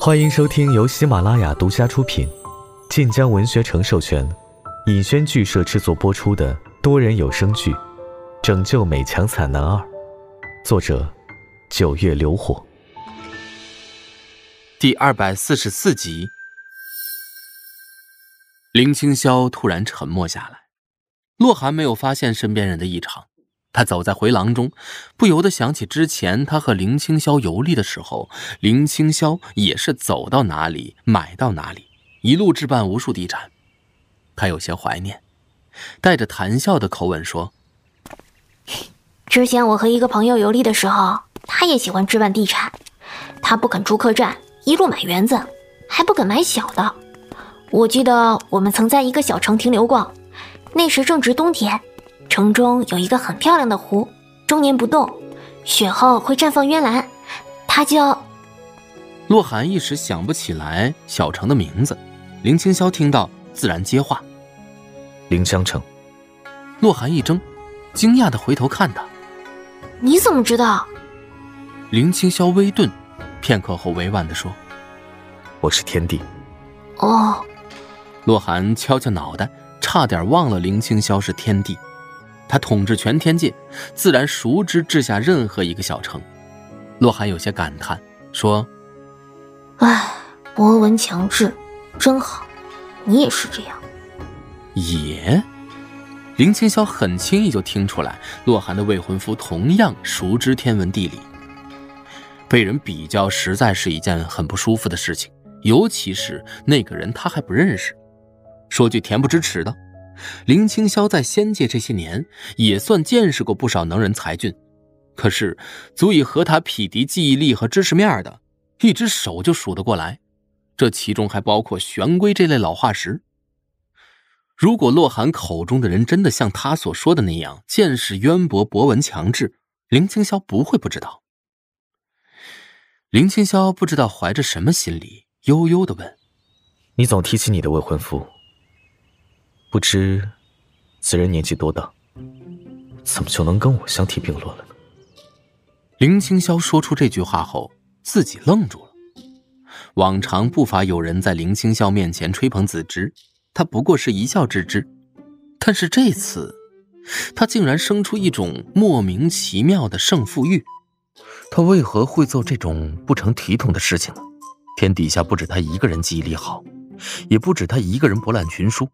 欢迎收听由喜马拉雅独家出品、晋江文学城授权、尹轩剧社制作播出的多人有声剧《拯救美强惨男二》，作者：九月流火，第二百四十四集。林青霄突然沉默下来，洛寒没有发现身边人的异常。他走在回廊中，不由得想起之前他和林青霄游历的时候，林青霄也是走到哪里买到哪里，一路置办无数地产。他有些怀念，带着谈笑的口吻说：“之前我和一个朋友游历的时候，他也喜欢置办地产，他不肯住客栈，一路买园子，还不肯买小的。我记得我们曾在一个小城停留过，那时正值冬天。”城中有一个很漂亮的湖，终年不动，雪后会绽放渊蓝。它叫……洛寒一时想不起来小城的名字。林清霄听到，自然接话：“凌香城。”洛寒一怔，惊讶的回头看他：“你怎么知道？”林清霄微顿，片刻后委婉的说：“我是天帝。”哦。洛寒敲敲脑袋，差点忘了林清霄是天帝。他统治全天界，自然熟知治下任何一个小城。洛寒有些感叹说：“哎，博闻强志，真好。你也是这样。”也，林青霄很轻易就听出来，洛寒的未婚夫同样熟知天文地理。被人比较，实在是一件很不舒服的事情，尤其是那个人他还不认识。说句恬不知耻的。林青霄在仙界这些年，也算见识过不少能人才俊，可是足以和他匹敌记忆力和知识面的，一只手就数得过来。这其中还包括玄龟这类老化石。如果洛寒口中的人真的像他所说的那样，见识渊博、博闻强志，林青霄不会不知道。林青霄不知道怀着什么心理，悠悠的问：“你总提起你的未婚夫。”不知此人年纪多大？怎么就能跟我相提并论了呢？林青霄说出这句话后，自己愣住了。往常不乏有人在林青霄面前吹捧子侄，他不过是一笑置之。但是这次，他竟然生出一种莫名其妙的胜负欲。他为何会做这种不成体统的事情呢？天底下不止他一个人记忆力好，也不止他一个人博览群书。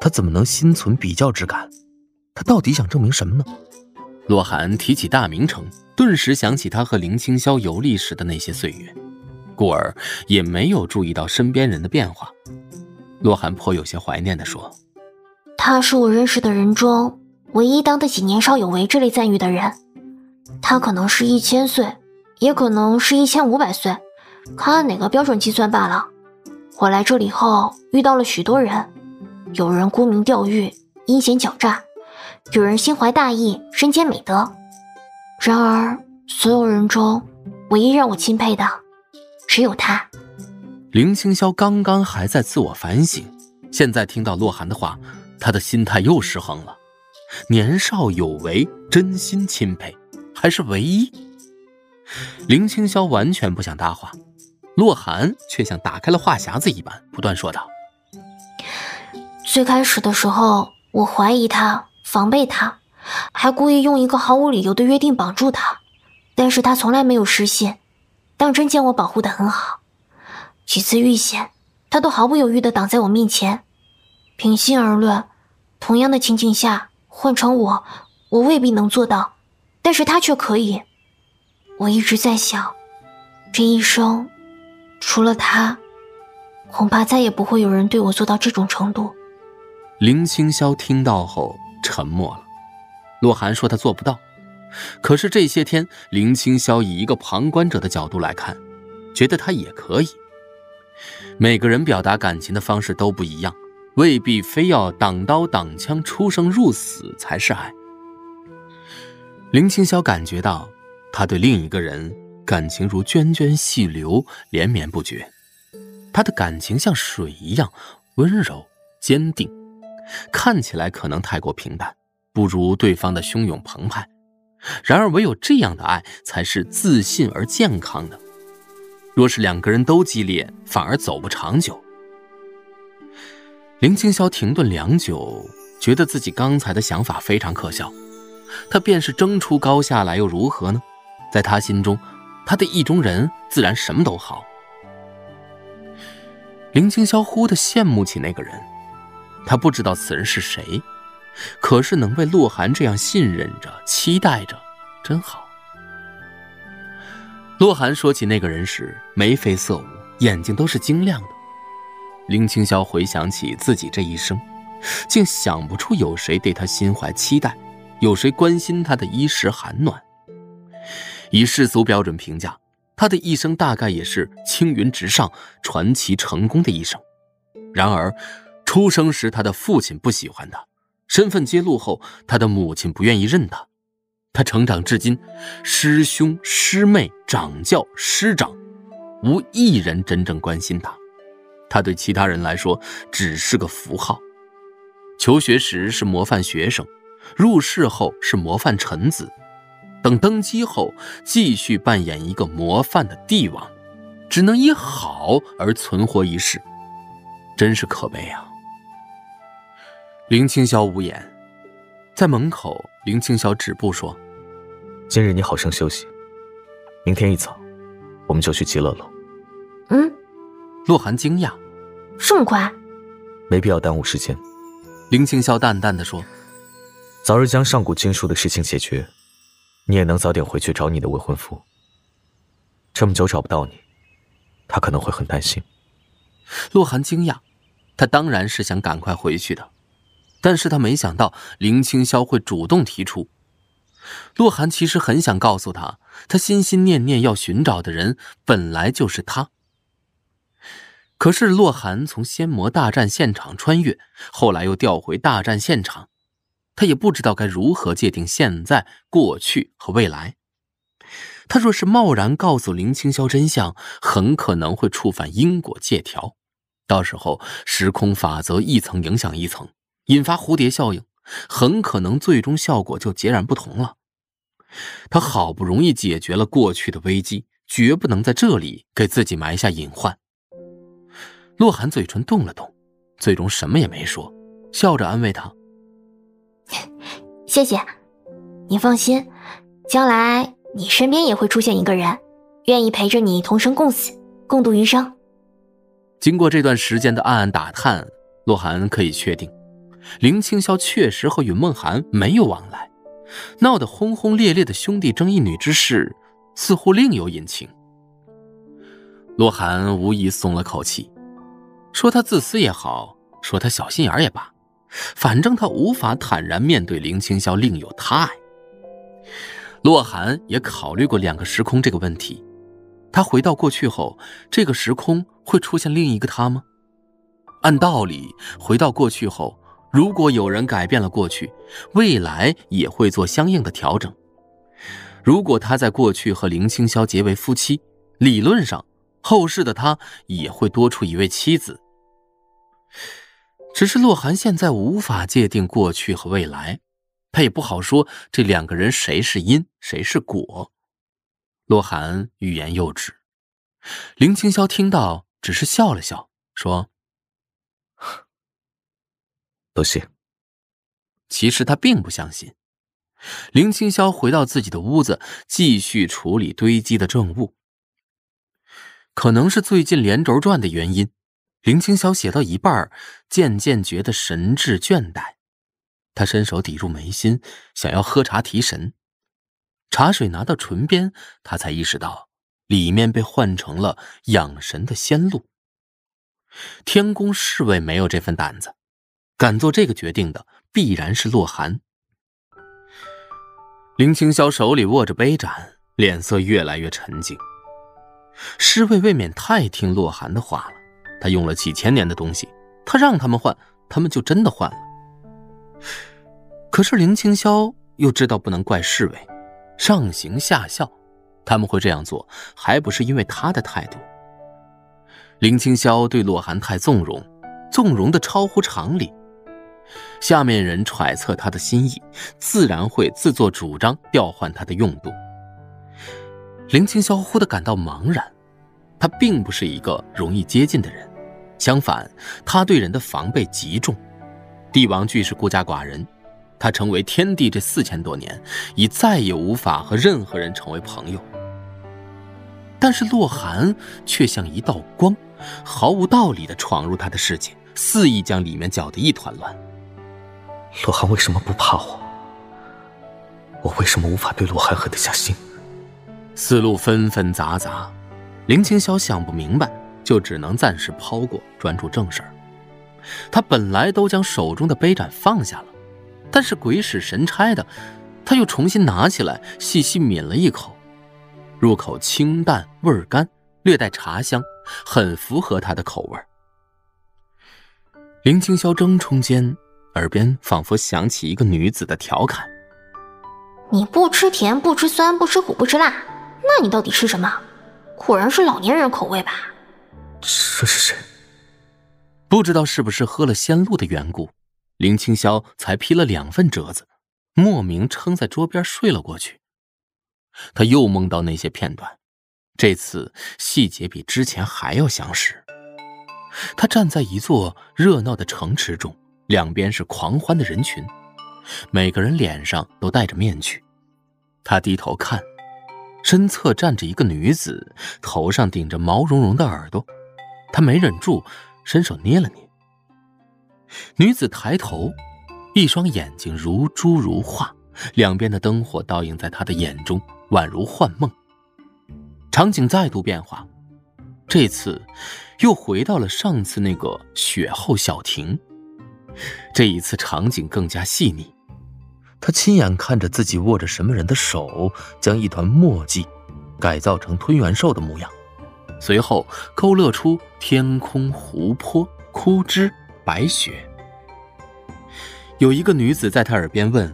他怎么能心存比较之感？他到底想证明什么呢？洛寒提起大明城，顿时想起他和林青霄游历时的那些岁月，故而也没有注意到身边人的变化。洛寒颇有些怀念地说：“他是我认识的人中唯一当得起年少有为这类赞誉的人。他可能是一千岁，也可能是一千五百岁，看按哪个标准计算罢了。我来这里后遇到了许多人。”有人沽名钓誉，阴险狡诈；有人心怀大义，身兼美德。然而，所有人中，唯一让我钦佩的，只有他。林青霄刚刚还在自我反省，现在听到洛寒的话，他的心态又失衡了。年少有为，真心钦佩，还是唯一？林青霄完全不想搭话，洛寒却像打开了话匣子一般，不断说道。最开始的时候，我怀疑他，防备他，还故意用一个毫无理由的约定绑住他，但是他从来没有失信，当真将我保护的很好。几次遇险，他都毫不犹豫的挡在我面前。平心而论，同样的情景下，换成我，我未必能做到，但是他却可以。我一直在想，这一生，除了他，恐怕再也不会有人对我做到这种程度。林青霄听到后沉默了。洛寒说他做不到，可是这些天，林青霄以一个旁观者的角度来看，觉得他也可以。每个人表达感情的方式都不一样，未必非要挡刀挡枪、出生入死才是爱。林青霄感觉到，他对另一个人感情如涓涓细流，连绵不绝。他的感情像水一样温柔坚定。看起来可能太过平淡，不如对方的汹涌澎湃。然而，唯有这样的爱才是自信而健康的。若是两个人都激烈，反而走不长久。林青霄停顿良久，觉得自己刚才的想法非常可笑。他便是争出高下来又如何呢？在他心中，他的意中人自然什么都好。林青霄忽的羡慕起那个人，他不知道此人是谁，可是能被洛寒这样信任着、期待着，真好。洛寒说起那个人时，眉飞色舞，眼睛都是晶亮的。林青霄回想起自己这一生，竟想不出有谁对他心怀期待。有谁关心他的衣食寒暖？以世俗标准评价，他的一生大概也是青云直上、传奇成功的一生。然而，出生时他的父亲不喜欢他，身份揭露后，他的母亲不愿意认他。他成长至今，师兄、师妹、掌教、师长，无一人真正关心他。他对其他人来说只是个符号。求学时是模范学生。入世后是模范臣子，等登基后继续扮演一个模范的帝王，只能以好而存活一世，真是可悲啊！林青霄无言，在门口，林青霄止步说：“今日你好生休息，明天一早，我们就去极乐楼。”嗯，洛寒惊讶：“这么快？没必要耽误时间。”林青霄淡淡的说。早日将上古经书的事情解决，你也能早点回去找你的未婚夫。这么久找不到你，他可能会很担心。洛寒惊讶，他当然是想赶快回去的，但是他没想到林青霄会主动提出。洛寒其实很想告诉他，他心心念念要寻找的人本来就是他。可是洛寒从仙魔大战现场穿越，后来又调回大战现场。他也不知道该如何界定现在、过去和未来。他若是贸然告诉林青霄真相，很可能会触犯因果界条，到时候时空法则一层影响一层，引发蝴蝶效应，很可能最终效果就截然不同了。他好不容易解决了过去的危机，绝不能在这里给自己埋下隐患。洛寒嘴唇动了动，最终什么也没说，笑着安慰他。谢谢，你放心，将来你身边也会出现一个人，愿意陪着你同生共死，共度余生。经过这段时间的暗暗打探，洛寒可以确定，林青霄确实和云梦寒没有往来，闹得轰轰烈烈的兄弟争一女之事，似乎另有隐情。洛寒无疑松了口气，说他自私也好，说他小心眼也罢。反正他无法坦然面对林青霄另有他爱。洛寒也考虑过两个时空这个问题，他回到过去后，这个时空会出现另一个他吗？按道理，回到过去后，如果有人改变了过去，未来也会做相应的调整。如果他在过去和林青霄结为夫妻，理论上，后世的他也会多出一位妻子。只是洛寒现在无法界定过去和未来，他也不好说这两个人谁是因，谁是果。洛寒欲言又止，林青霄听到只是笑了笑，说：“多谢。”其实他并不相信。林青霄回到自己的屋子，继续处理堆积的政务。可能是最近连轴转的原因。林青霄写到一半，渐渐觉得神志倦怠。他伸手抵住眉心，想要喝茶提神。茶水拿到唇边，他才意识到里面被换成了养神的仙露。天宫侍卫没有这份胆子，敢做这个决定的必然是洛寒。林青霄手里握着杯盏，脸色越来越沉静。侍卫未免太听洛寒的话了。他用了几千年的东西，他让他们换，他们就真的换了。可是林青霄又知道不能怪侍卫，上行下效，他们会这样做，还不是因为他的态度？林青霄对洛寒太纵容，纵容的超乎常理。下面人揣测他的心意，自然会自作主张调换他的用度。林青霄忽地感到茫然。他并不是一个容易接近的人，相反，他对人的防备极重。帝王具是孤家寡人，他成为天帝这四千多年，已再也无法和任何人成为朋友。但是洛寒却像一道光，毫无道理的闯入他的世界，肆意将里面搅得一团乱。洛寒为什么不怕我？我为什么无法对洛寒狠得下心？思路纷纷杂杂，林青霄想不明白，就只能暂时抛过，专注正事儿。他本来都将手中的杯盏放下了，但是鬼使神差的，他又重新拿起来，细细抿了一口，入口清淡，味儿甘，略带茶香，很符合他的口味。林青霄怔忡间，耳边仿佛响起一个女子的调侃：“你不吃甜，不吃酸，不吃苦，不吃辣。”那你到底吃什么？果然是老年人口味吧？这是谁？不知道是不是喝了仙露的缘故，林青霄才劈了两份折子，莫名撑在桌边睡了过去。他又梦到那些片段，这次细节比之前还要详实。他站在一座热闹的城池中，两边是狂欢的人群，每个人脸上都戴着面具。他低头看。身侧站着一个女子，头上顶着毛茸茸的耳朵，他没忍住，伸手捏了捏。女子抬头，一双眼睛如珠如画，两边的灯火倒映在他的眼中，宛如幻梦。场景再度变化，这次又回到了上次那个雪后小亭，这一次场景更加细腻。他亲眼看着自己握着什么人的手，将一团墨迹改造成吞元兽的模样，随后勾勒出天空、湖泊、枯枝、白雪。有一个女子在他耳边问：“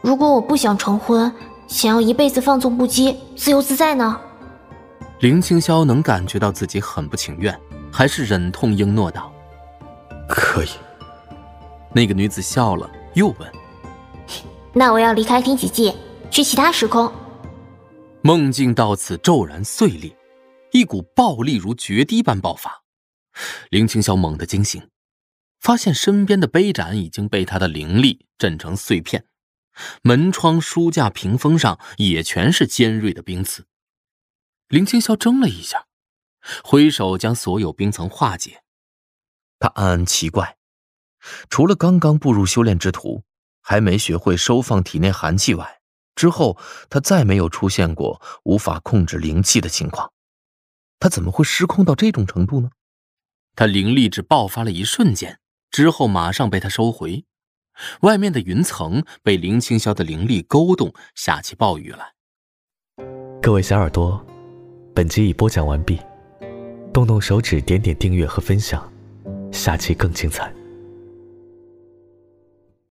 如果我不想成婚，想要一辈子放纵不羁、自由自在呢？”林青霄能感觉到自己很不情愿，还是忍痛应诺道：“可以。”那个女子笑了，又问。那我要离开天启界，去其他时空。梦境到此骤然碎裂，一股暴力如决堤般爆发。林青霄猛地惊醒，发现身边的杯盏已经被他的灵力震成碎片，门窗、书架、屏风上也全是尖锐的冰刺。林青霄怔了一下，挥手将所有冰层化解。他暗暗奇怪，除了刚刚步入修炼之途。还没学会收放体内寒气外，之后他再没有出现过无法控制灵气的情况。他怎么会失控到这种程度呢？他灵力只爆发了一瞬间，之后马上被他收回。外面的云层被林清霄的灵力勾动，下起暴雨来。各位小耳朵，本集已播讲完毕，动动手指点点订阅和分享，下期更精彩。